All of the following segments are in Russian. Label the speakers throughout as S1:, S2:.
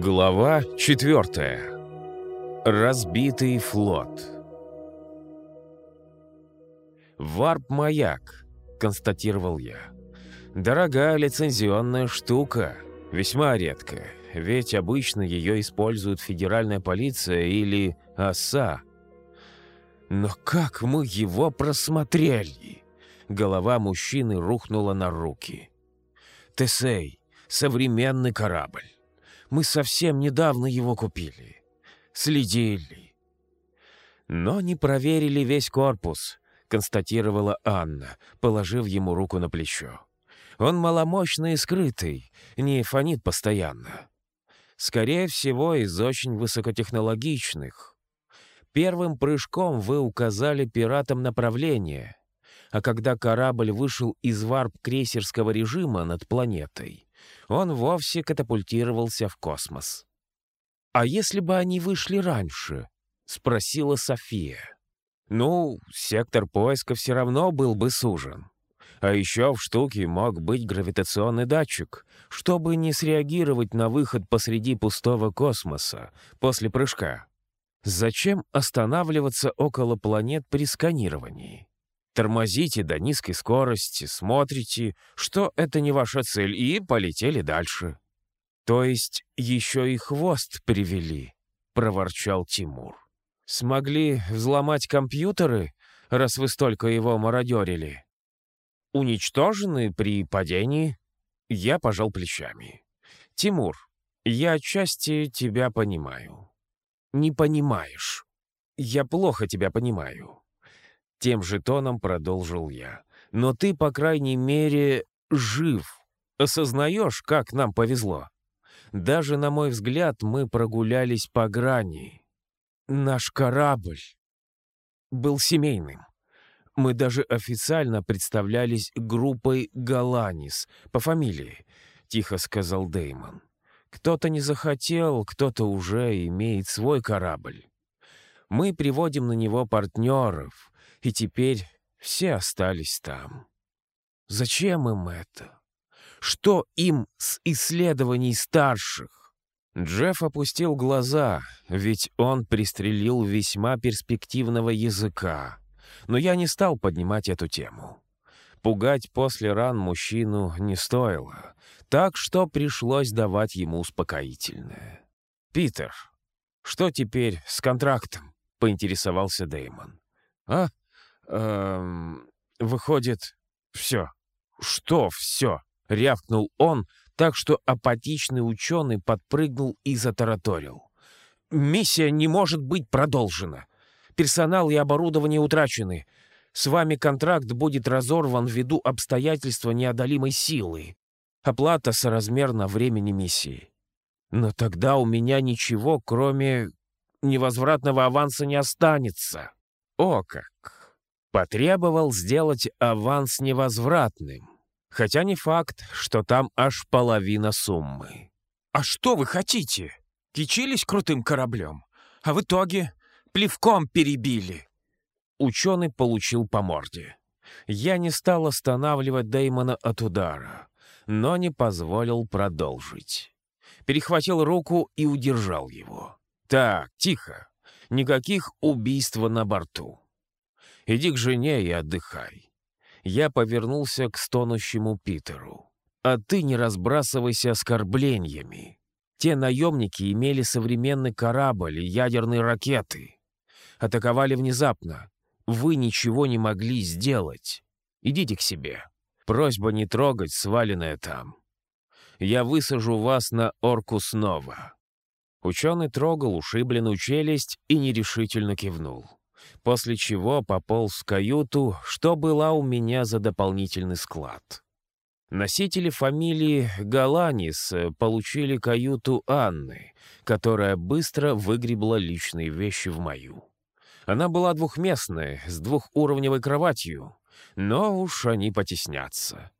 S1: Глава четвертая. Разбитый флот. «Варп-маяк», — констатировал я. «Дорогая лицензионная штука, весьма редкая, ведь обычно ее используют федеральная полиция или ОСА. Но как мы его просмотрели?» Голова мужчины рухнула на руки. «Тесей, современный корабль. Мы совсем недавно его купили. Следили. Но не проверили весь корпус, констатировала Анна, положив ему руку на плечо. Он маломощный и скрытый, не фонит постоянно. Скорее всего, из очень высокотехнологичных. Первым прыжком вы указали пиратам направление, а когда корабль вышел из варп-крейсерского режима над планетой, он вовсе катапультировался в космос. «А если бы они вышли раньше?» — спросила София. «Ну, сектор поиска все равно был бы сужен. А еще в штуке мог быть гравитационный датчик, чтобы не среагировать на выход посреди пустого космоса после прыжка. Зачем останавливаться около планет при сканировании? Тормозите до низкой скорости, смотрите, что это не ваша цель, и полетели дальше. То есть еще и хвост привели, проворчал Тимур. Смогли взломать компьютеры, раз вы столько его мародерили? Уничтожены при падении? Я пожал плечами. Тимур, я отчасти тебя понимаю. Не понимаешь. Я плохо тебя понимаю. Тем же тоном продолжил я. «Но ты, по крайней мере, жив. Осознаешь, как нам повезло? Даже, на мой взгляд, мы прогулялись по грани. Наш корабль был семейным. Мы даже официально представлялись группой Галанис по фамилии», — тихо сказал Деймон. «Кто-то не захотел, кто-то уже имеет свой корабль. Мы приводим на него партнеров, и теперь все остались там. Зачем им это? Что им с исследований старших? Джефф опустил глаза, ведь он пристрелил весьма перспективного языка. Но я не стал поднимать эту тему. Пугать после ран мужчину не стоило, так что пришлось давать ему успокоительное. «Питер, что теперь с контрактом?» — поинтересовался Дэймон. «А?» Эм, выходит, все. Что все? Рявкнул он, так что апатичный ученый подпрыгнул и затараторил. Миссия не может быть продолжена. Персонал и оборудование утрачены. С вами контракт будет разорван ввиду обстоятельства неодолимой силы. Оплата соразмерна времени миссии. Но тогда у меня ничего, кроме невозвратного аванса, не останется. О как! Потребовал сделать аванс невозвратным, хотя не факт, что там аж половина суммы. «А что вы хотите? Кичились крутым кораблем, а в итоге плевком перебили». Ученый получил по морде. Я не стал останавливать Дэймона от удара, но не позволил продолжить. Перехватил руку и удержал его. «Так, тихо. Никаких убийств на борту. Иди к жене и отдыхай. Я повернулся к стонущему Питеру. А ты не разбрасывайся оскорблениями. Те наемники имели современный корабль и ядерные ракеты. Атаковали внезапно. Вы ничего не могли сделать. Идите к себе. Просьба не трогать сваленное там. Я высажу вас на орку снова». Ученый трогал ушибленную челюсть и нерешительно кивнул после чего пополз в каюту, что была у меня за дополнительный склад. Носители фамилии Галанис получили каюту Анны, которая быстро выгребла личные вещи в мою. Она была двухместная, с двухуровневой кроватью, но уж они потеснятся.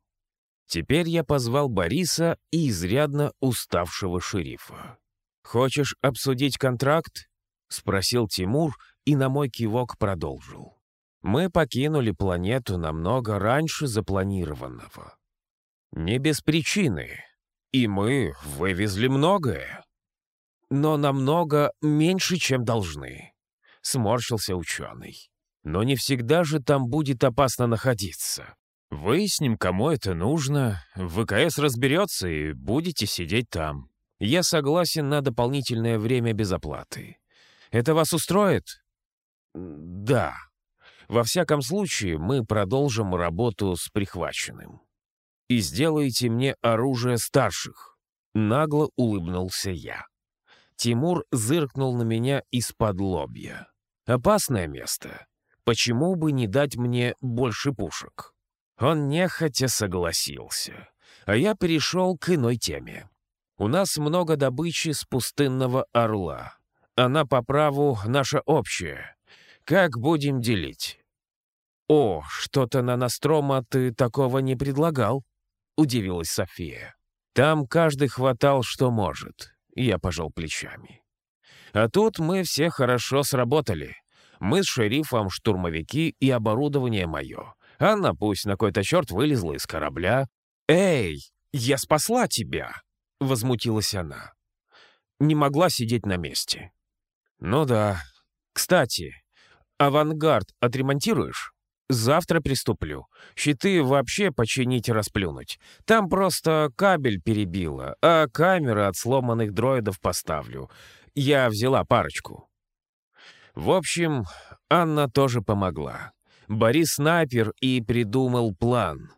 S1: Теперь я позвал Бориса и изрядно уставшего шерифа. «Хочешь обсудить контракт?» — спросил Тимур, и на мой кивок продолжил. Мы покинули планету намного раньше запланированного. Не без причины. И мы вывезли многое. но намного меньше, чем должны», — сморщился ученый. «Но не всегда же там будет опасно находиться. Выясним, кому это нужно, ВКС разберется и будете сидеть там. Я согласен на дополнительное время без оплаты. Это вас устроит?» «Да. Во всяком случае, мы продолжим работу с прихваченным. И сделаете мне оружие старших». Нагло улыбнулся я. Тимур зыркнул на меня из-под лобья. «Опасное место. Почему бы не дать мне больше пушек?» Он нехотя согласился, а я перешел к иной теме. У нас много добычи с пустынного орла. Она по праву наша общая. Как будем делить? «О, что-то на Настрома ты такого не предлагал?» — удивилась София. «Там каждый хватал, что может», — я пожал плечами. «А тут мы все хорошо сработали. Мы с шерифом штурмовики и оборудование мое. Анна пусть на какой-то черт вылезла из корабля. «Эй, я спасла тебя!» — возмутилась она. Не могла сидеть на месте. «Ну да. Кстати, авангард отремонтируешь?» «Завтра приступлю. Щиты вообще починить и расплюнуть. Там просто кабель перебило, а камеры от сломанных дроидов поставлю. Я взяла парочку». В общем, Анна тоже помогла. Борис снайпер и придумал план.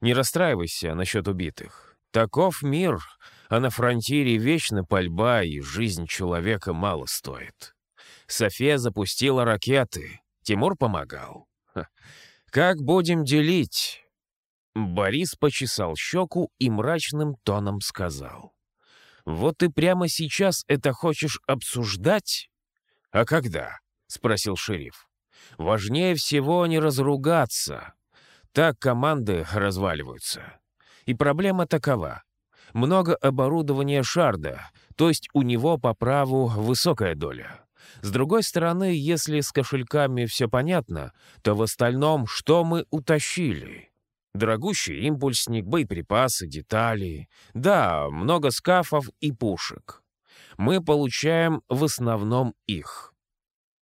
S1: Не расстраивайся насчет убитых. Таков мир, а на фронтире вечно пальба, и жизнь человека мало стоит. София запустила ракеты, Тимур помогал. Как будем делить?» Борис почесал щеку и мрачным тоном сказал. «Вот ты прямо сейчас это хочешь обсуждать?» «А когда?» — спросил шериф. «Важнее всего не разругаться. Так команды разваливаются. И проблема такова. Много оборудования Шарда, то есть у него по праву высокая доля. С другой стороны, если с кошельками все понятно, то в остальном что мы утащили? Дорогущий импульсник, боеприпасы, детали. Да, много скафов и пушек. Мы получаем в основном их.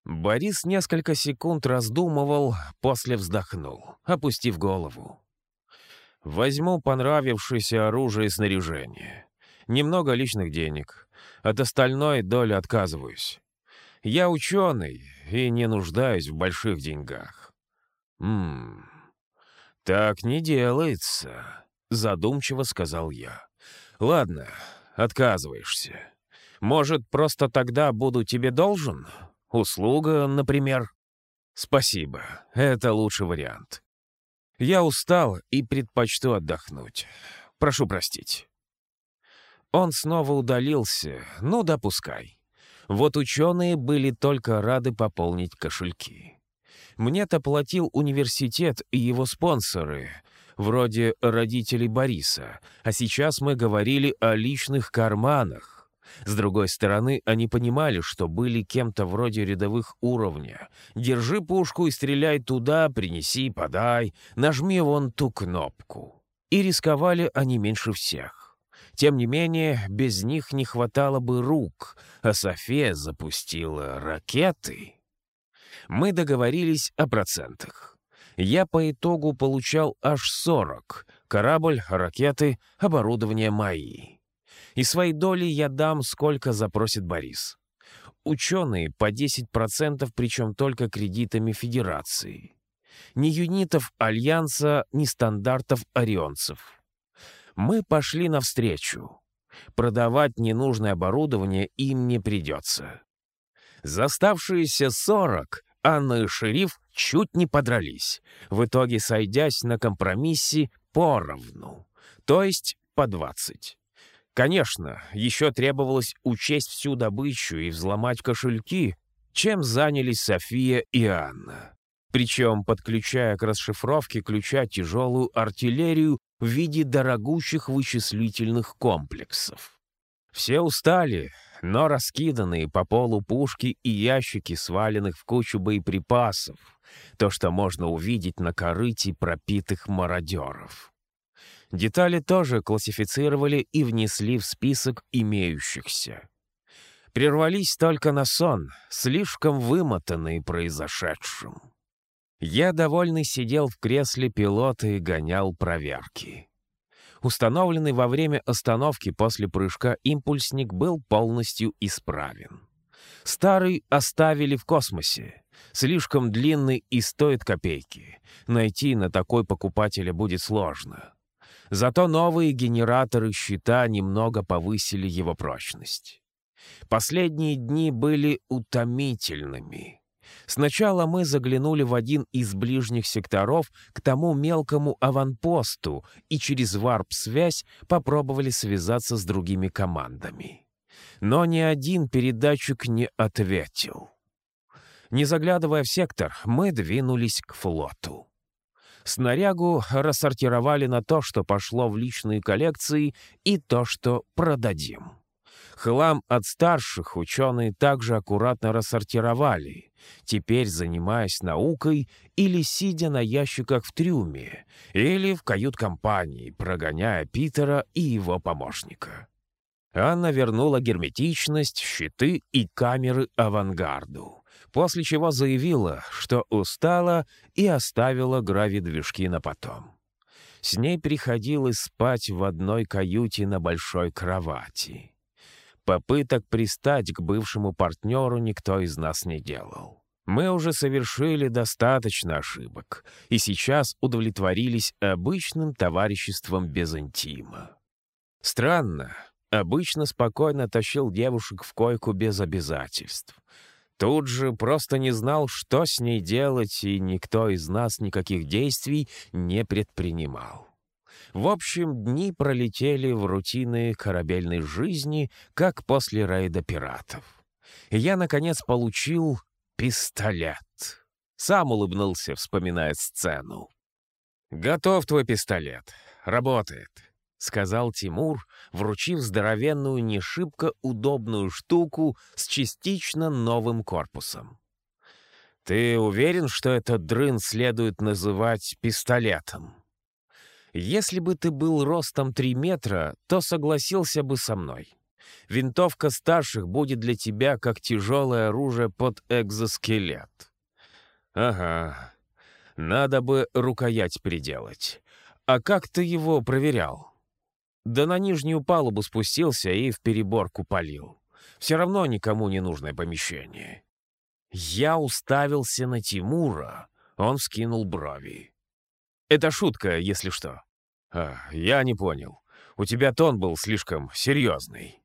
S1: Борис несколько секунд раздумывал, после вздохнул, опустив голову. «Возьму понравившееся оружие и снаряжение. Немного личных денег. От остальной доли отказываюсь. Я ученый и не нуждаюсь в больших деньгах. Ммм, так не делается, задумчиво сказал я. Ладно, отказываешься. Может, просто тогда буду тебе должен? Услуга, например? Спасибо, это лучший вариант. Я устал и предпочту отдохнуть. Прошу простить. Он снова удалился, ну, допускай. Вот ученые были только рады пополнить кошельки. Мне-то платил университет и его спонсоры, вроде родителей Бориса, а сейчас мы говорили о личных карманах. С другой стороны, они понимали, что были кем-то вроде рядовых уровня. Держи пушку и стреляй туда, принеси, подай, нажми вон ту кнопку. И рисковали они меньше всех. Тем не менее, без них не хватало бы рук, а София запустила ракеты. Мы договорились о процентах. Я по итогу получал аж 40. Корабль, ракеты, оборудование мои. И своей доли я дам, сколько запросит Борис. Ученые по 10%, причем только кредитами Федерации. Ни юнитов Альянса, ни стандартов орионцев мы пошли навстречу. Продавать ненужное оборудование им не придется. За оставшиеся сорок Анна и шериф чуть не подрались, в итоге сойдясь на компромиссе поровну, то есть по двадцать. Конечно, еще требовалось учесть всю добычу и взломать кошельки, чем занялись София и Анна. Причем подключая к расшифровке ключа тяжелую артиллерию в виде дорогущих вычислительных комплексов. Все устали, но раскиданные по полу пушки и ящики, сваленных в кучу боеприпасов, то, что можно увидеть на корыте пропитых мародеров. Детали тоже классифицировали и внесли в список имеющихся. Прервались только на сон, слишком вымотанные произошедшим. Я, довольный, сидел в кресле пилота и гонял проверки. Установленный во время остановки после прыжка импульсник был полностью исправен. Старый оставили в космосе. Слишком длинный и стоит копейки. Найти на такой покупателя будет сложно. Зато новые генераторы щита немного повысили его прочность. Последние дни были утомительными. Сначала мы заглянули в один из ближних секторов к тому мелкому аванпосту и через варп-связь попробовали связаться с другими командами. Но ни один передатчик не ответил. Не заглядывая в сектор, мы двинулись к флоту. Снарягу рассортировали на то, что пошло в личные коллекции, и то, что продадим. Хлам от старших ученые также аккуратно рассортировали, теперь занимаясь наукой или сидя на ящиках в трюме, или в кают-компании, прогоняя Питера и его помощника. Анна вернула герметичность, щиты и камеры авангарду, после чего заявила, что устала и оставила гравидвижки на потом. С ней приходилось спать в одной каюте на большой кровати. Попыток пристать к бывшему партнеру никто из нас не делал. Мы уже совершили достаточно ошибок и сейчас удовлетворились обычным товариществом без интима. Странно, обычно спокойно тащил девушек в койку без обязательств. Тут же просто не знал, что с ней делать, и никто из нас никаких действий не предпринимал. В общем, дни пролетели в рутины корабельной жизни, как после рейда пиратов. И я, наконец, получил пистолет. Сам улыбнулся, вспоминая сцену. «Готов твой пистолет. Работает», — сказал Тимур, вручив здоровенную, не шибко удобную штуку с частично новым корпусом. «Ты уверен, что этот дрын следует называть пистолетом?» Если бы ты был ростом 3 метра, то согласился бы со мной. Винтовка старших будет для тебя как тяжелое оружие под экзоскелет. Ага, надо бы рукоять приделать. А как ты его проверял? Да на нижнюю палубу спустился и в переборку полил. Все равно никому не нужное помещение. Я уставился на Тимура, он вскинул брови. Это шутка, если что». А, «Я не понял. У тебя тон был слишком серьезный».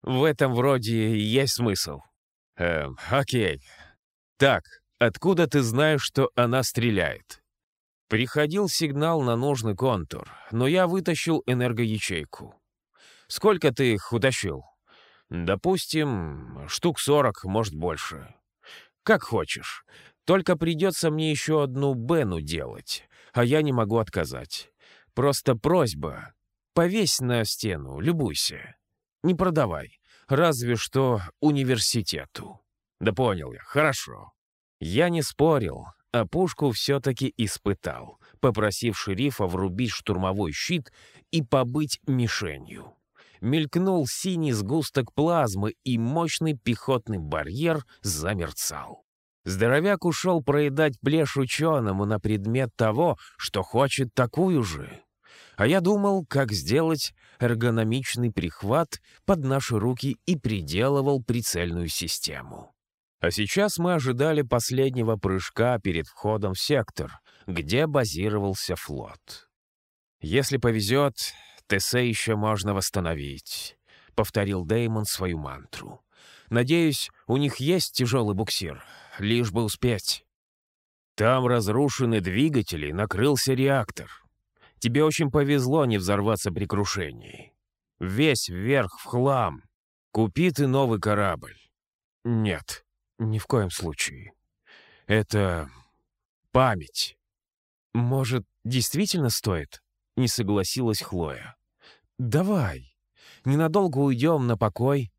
S1: «В этом вроде есть смысл». «Эм, окей. Так, откуда ты знаешь, что она стреляет?» Приходил сигнал на нужный контур, но я вытащил энергоячейку. «Сколько ты их утащил?» «Допустим, штук сорок, может, больше». «Как хочешь. Только придется мне еще одну Бену делать а я не могу отказать. Просто просьба. Повесь на стену, любуйся. Не продавай. Разве что университету. Да понял я, хорошо. Я не спорил, а пушку все-таки испытал, попросив шерифа врубить штурмовой щит и побыть мишенью. Мелькнул синий сгусток плазмы, и мощный пехотный барьер замерцал. Здоровяк ушел проедать плешь ученому на предмет того, что хочет такую же. А я думал, как сделать эргономичный прихват под наши руки и приделывал прицельную систему. А сейчас мы ожидали последнего прыжка перед входом в сектор, где базировался флот. «Если повезет, ТС еще можно восстановить», — повторил Деймон свою мантру. «Надеюсь, у них есть тяжелый буксир, лишь бы успеть. Там разрушены двигатели, накрылся реактор. Тебе очень повезло не взорваться при крушении. Весь вверх в хлам. Купи ты новый корабль. Нет, ни в коем случае. Это память. Может, действительно стоит? Не согласилась Хлоя. Давай. Ненадолго уйдем на покой,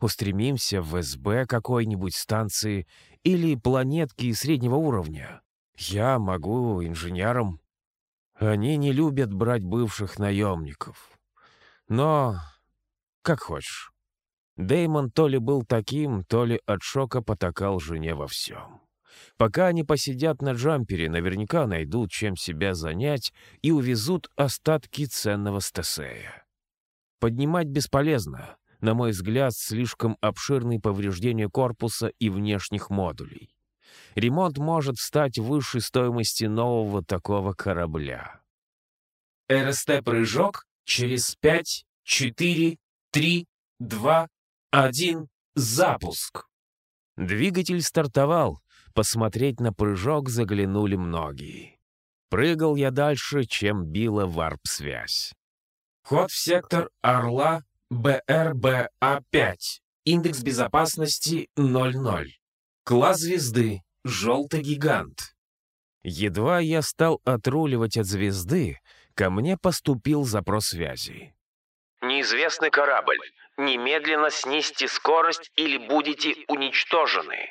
S1: устремимся в СБ какой-нибудь станции или планетки среднего уровня. Я могу инженером. Они не любят брать бывших наемников. Но как хочешь. Деймон то ли был таким, то ли от шока потакал жене во всем. Пока они посидят на джампере, наверняка найдут, чем себя занять, и увезут остатки ценного стесея. Поднимать бесполезно. На мой взгляд, слишком обширные повреждения корпуса и внешних модулей. Ремонт может стать выше стоимости нового такого корабля.
S2: РСТ-прыжок через 5, 4, 3, 2, 1, запуск.
S1: Двигатель стартовал. Посмотреть на прыжок заглянули многие. Прыгал я дальше, чем била варп-связь.
S2: Ход в сектор Орла БРБА-5. Индекс безопасности 00. Класс звезды. Желтый гигант.
S1: Едва я стал отруливать от звезды, ко мне поступил запрос связи.
S3: Неизвестный корабль. Немедленно снизьте скорость или будете уничтожены.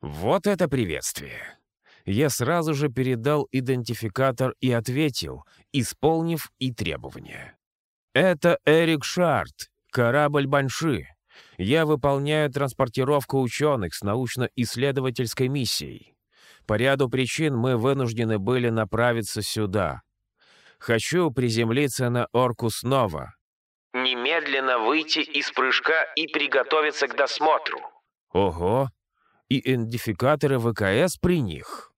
S1: Вот это приветствие. Я сразу же передал идентификатор и ответил, исполнив и требования. Это Эрик Шарт, корабль Банши. Я выполняю транспортировку ученых с научно-исследовательской миссией. По ряду причин мы вынуждены были направиться сюда. Хочу приземлиться на Орку снова.
S3: Немедленно выйти из прыжка и приготовиться к досмотру.
S1: Ого! И идентификаторы ВКС при них.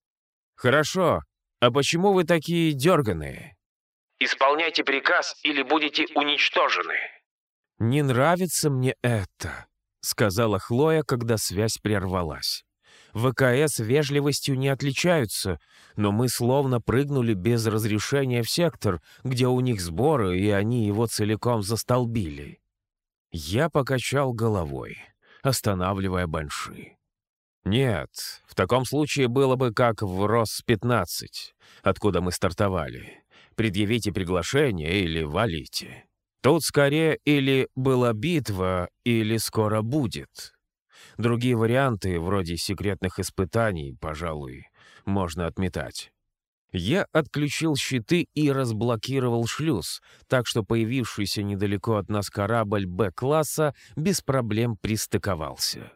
S1: Хорошо. А почему вы такие дерганые?
S3: Исполняйте приказ или будете уничтожены.
S1: «Не нравится мне это», — сказала Хлоя, когда связь прервалась. ВКС вежливостью не отличаются, но мы словно прыгнули без разрешения в сектор, где у них сборы, и они его целиком застолбили. Я покачал головой, останавливая Банши. Нет, в таком случае было бы как в РОС-15, откуда мы стартовали. Предъявите приглашение или валите. Тут скорее или была битва, или скоро будет. Другие варианты, вроде секретных испытаний, пожалуй, можно отметать. Я отключил щиты и разблокировал шлюз, так что появившийся недалеко от нас корабль Б-класса без проблем пристыковался.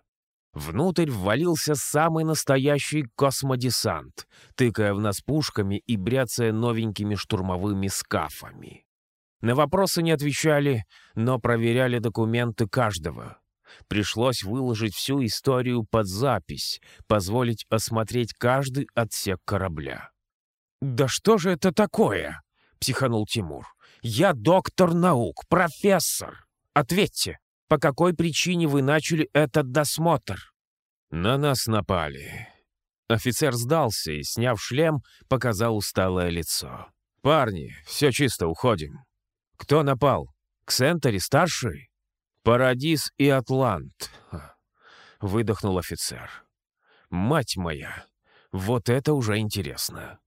S1: Внутрь ввалился самый настоящий космодесант, тыкая в нас пушками и бряцая новенькими штурмовыми скафами. На вопросы не отвечали, но проверяли документы каждого. Пришлось выложить всю историю под запись, позволить осмотреть каждый отсек корабля. «Да что же это такое?» — психанул Тимур. «Я доктор наук, профессор. Ответьте, по какой причине вы начали этот досмотр?» «На нас напали». Офицер сдался и, сняв шлем, показал усталое лицо. «Парни, все чисто, уходим». «Кто напал? Ксентери старший?» «Парадис и Атлант», — выдохнул офицер. «Мать моя, вот это уже интересно.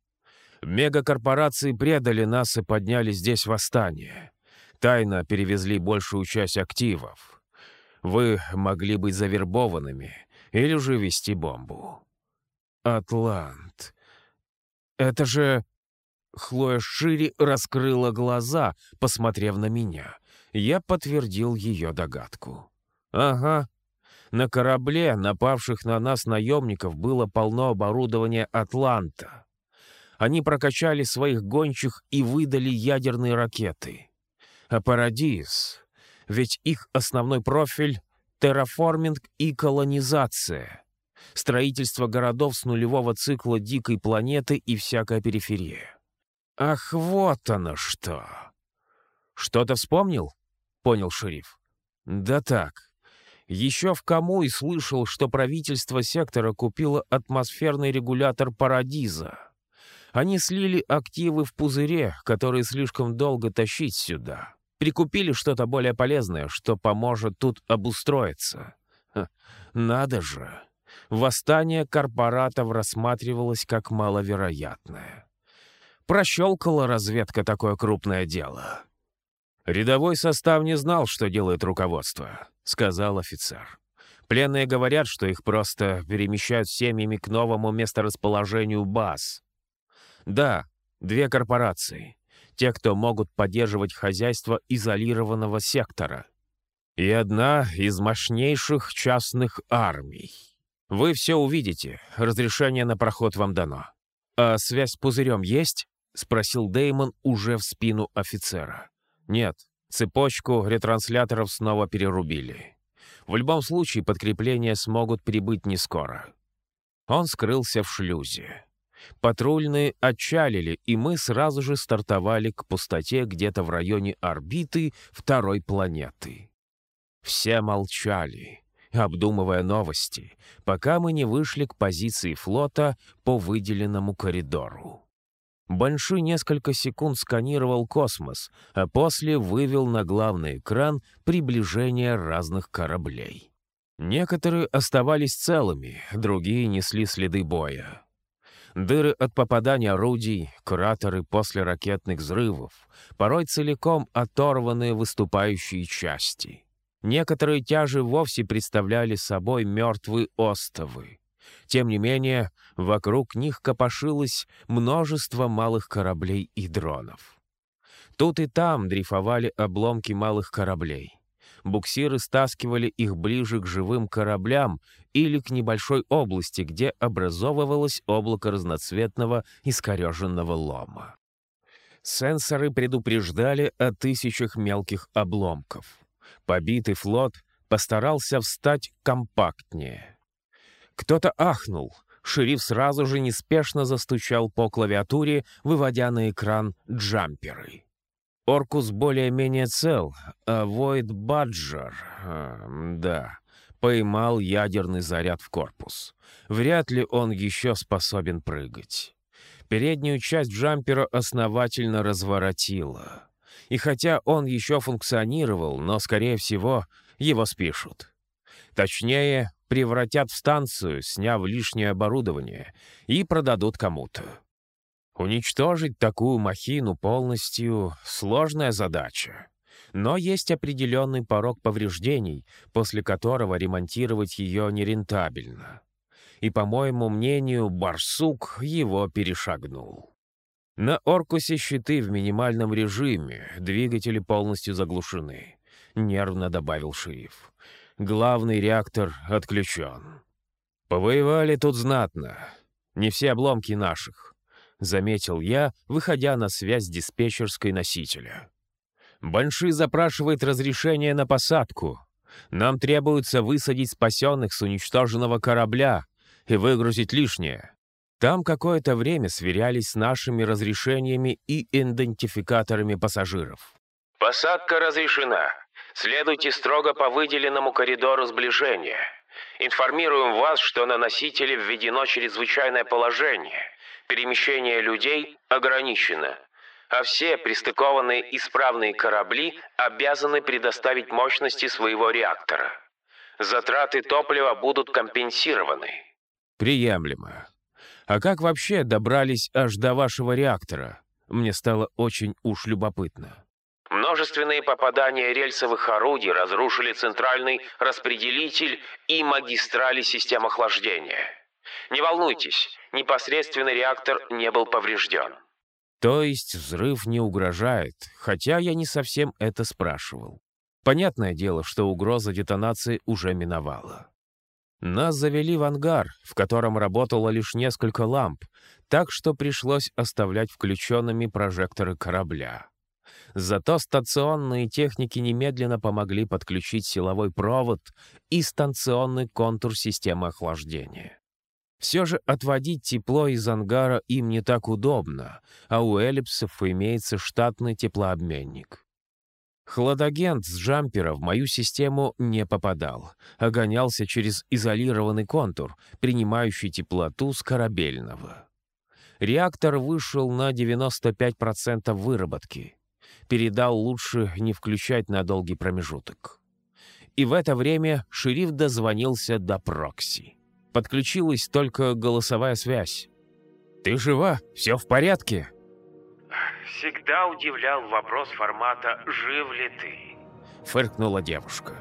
S1: Мегакорпорации предали нас и подняли здесь восстание. Тайно перевезли большую часть активов. Вы могли быть завербованными или же вести бомбу». «Атлант. Это же...» Хлоя шире раскрыла глаза, посмотрев на меня. Я подтвердил ее догадку. «Ага. На корабле, напавших на нас наемников, было полно оборудования «Атланта». Они прокачали своих гончих и выдали ядерные ракеты. А «Парадис» — ведь их основной профиль — терраформинг и колонизация. Строительство городов с нулевого цикла дикой планеты и всякая периферия. «Ах, вот оно что!» «Что-то вспомнил?» — понял шериф. «Да так. Еще в кому и слышал, что правительство сектора купило атмосферный регулятор «Парадиза». Они слили активы в пузыре, которые слишком долго тащить сюда. Прикупили что-то более полезное, что поможет тут обустроиться. Ха, надо же. Восстание корпоратов рассматривалось как маловероятное. Прощелкала разведка такое крупное дело. «Рядовой состав не знал, что делает руководство», — сказал офицер. «Пленные говорят, что их просто перемещают семьями к новому месторасположению баз. Да, две корпорации. Те, кто могут поддерживать хозяйство изолированного сектора. И одна из мощнейших частных армий. Вы все увидите, разрешение на проход вам дано. А связь с пузырем есть? — спросил Деймон уже в спину офицера. «Нет, цепочку ретрансляторов снова перерубили. В любом случае подкрепления смогут прибыть не скоро». Он скрылся в шлюзе. Патрульные отчалили, и мы сразу же стартовали к пустоте где-то в районе орбиты второй планеты. Все молчали, обдумывая новости, пока мы не вышли к позиции флота по выделенному коридору. Банши несколько секунд сканировал космос, а после вывел на главный экран приближение разных кораблей. Некоторые оставались целыми, другие несли следы боя. Дыры от попадания орудий, кратеры после ракетных взрывов, порой целиком оторванные выступающие части. Некоторые тяжи вовсе представляли собой мертвые остовы. Тем не менее, вокруг них копошилось множество малых кораблей и дронов. Тут и там дрейфовали обломки малых кораблей. Буксиры стаскивали их ближе к живым кораблям или к небольшой области, где образовывалось облако разноцветного искореженного лома. Сенсоры предупреждали о тысячах мелких обломков. Побитый флот постарался встать компактнее. Кто-то ахнул. Шериф сразу же неспешно застучал по клавиатуре, выводя на экран джамперы. Оркус более-менее цел, а Войд Баджер... Э, да, поймал ядерный заряд в корпус. Вряд ли он еще способен прыгать. Переднюю часть джампера основательно разворотило. И хотя он еще функционировал, но, скорее всего, его спишут. Точнее, превратят в станцию, сняв лишнее оборудование, и продадут кому-то. Уничтожить такую махину полностью — сложная задача. Но есть определенный порог повреждений, после которого ремонтировать ее нерентабельно. И, по моему мнению, барсук его перешагнул. На «Оркусе» щиты в минимальном режиме, двигатели полностью заглушены, — нервно добавил шериф. Главный реактор отключен. Повоевали тут знатно. Не все обломки наших, — заметил я, выходя на связь диспетчерской носителя. Банши запрашивает разрешение на посадку. Нам требуется высадить спасенных с уничтоженного корабля и выгрузить лишнее. Там какое-то время сверялись с нашими разрешениями и идентификаторами пассажиров.
S3: «Посадка разрешена. Следуйте строго по выделенному коридору сближения. Информируем вас, что на носителе введено чрезвычайное положение. Перемещение людей ограничено. А все пристыкованные исправные корабли обязаны предоставить мощности своего реактора. Затраты топлива будут компенсированы.
S1: Приемлемо. А как вообще добрались аж до вашего реактора? Мне стало очень уж любопытно.
S3: Множественные попадания рельсовых орудий разрушили центральный распределитель и магистрали систем охлаждения. Не волнуйтесь, непосредственный реактор не был поврежден.
S1: То есть взрыв не угрожает, хотя я не совсем это спрашивал. Понятное дело, что угроза детонации уже миновала. Нас завели в ангар, в котором работало лишь несколько ламп, так что пришлось оставлять включенными прожекторы корабля. Зато стационные техники немедленно помогли подключить силовой провод и станционный контур системы охлаждения. Все же отводить тепло из ангара им не так удобно, а у эллипсов имеется штатный теплообменник. Хладагент с джампера в мою систему не попадал, а гонялся через изолированный контур, принимающий теплоту с корабельного. Реактор вышел на 95% выработки передал лучше не включать на долгий промежуток. И в это время шериф дозвонился до прокси. Подключилась только голосовая связь. «Ты жива? Все в порядке?»
S3: «Всегда удивлял вопрос формата «Жив ли ты?»
S1: Фыркнула девушка.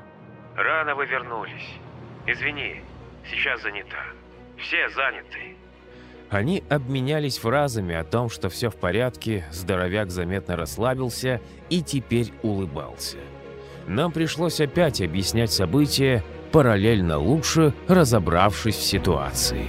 S3: «Рано вы вернулись. Извини, сейчас занята. Все заняты».
S1: Они обменялись фразами о том, что все в порядке, здоровяк заметно расслабился и теперь улыбался. Нам пришлось опять объяснять события, параллельно лучше разобравшись в ситуации.